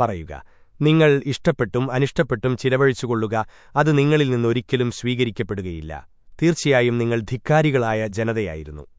പറയുക നിങ്ങൾ ഇഷ്ടപ്പെട്ടും അനിഷ്ടപ്പെട്ടും ചിലവഴിച്ചുകൊള്ളുക അത് നിങ്ങളിൽ നിന്നൊരിക്കലും സ്വീകരിക്കപ്പെടുകയില്ല. തീർച്ചയായും നിങ്ങൾ ധിക്കാരികളായ ജനതയായിരുന്നു.